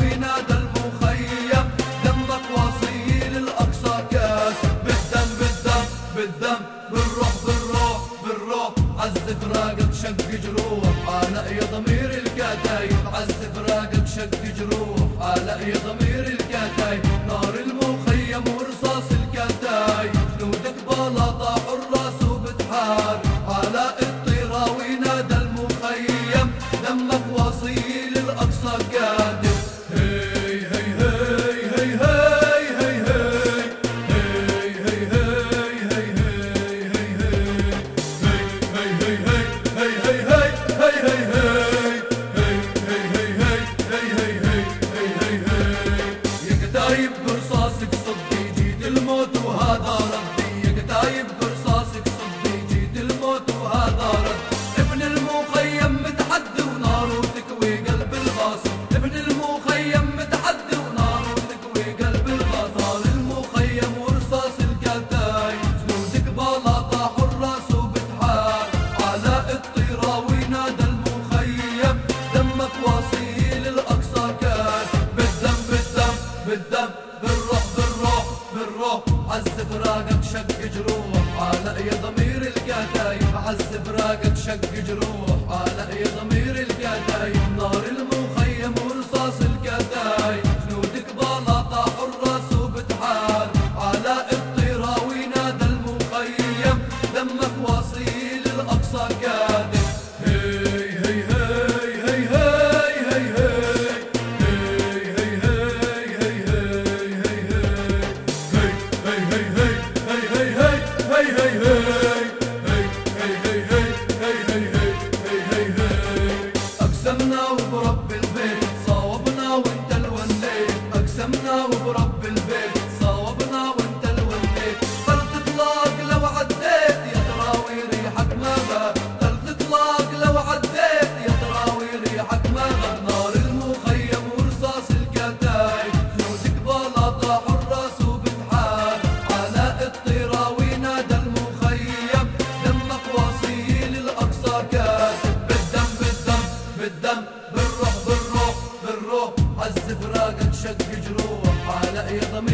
ونادى المخيم. شق جروح. على يا ضمير الكتايب يا ضمير الكتايب نار الم بالدم بالروح بالروح بالروح. عز فراقك شق جروح. على ضمير القتايب عز فراقك شق جروح. على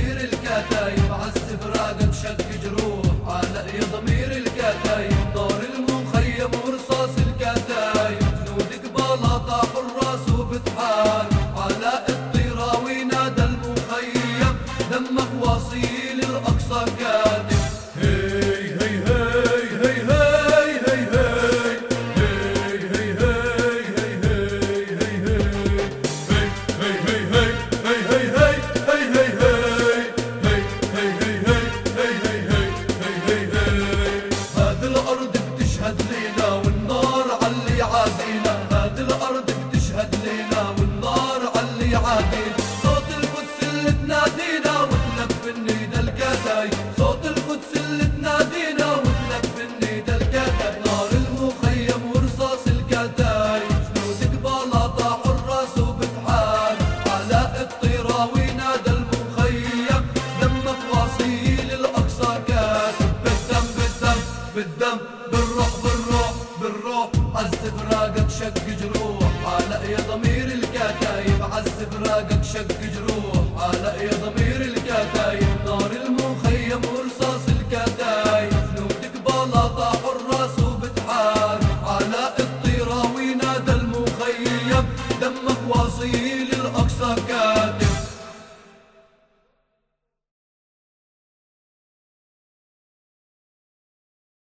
ضمير الكتايب فراقك شق جروح على ضمير الكتايب. دار المخيم ورصاص الكتايب. جنودك بلاطة حراس وبتحال على عدينا هاد الأرض بتشهد لينا والنار علي عادينا شق جروح على يا ضمير الكتايب عالزفراقك فراقك شق جروح على يا ضمير الكتايب نار المخيم ورصاص الكتايب جنودك بلاطة حراس وبتحارب على الطيرة وينادى المخيم. دمك واصيل الأقصى كان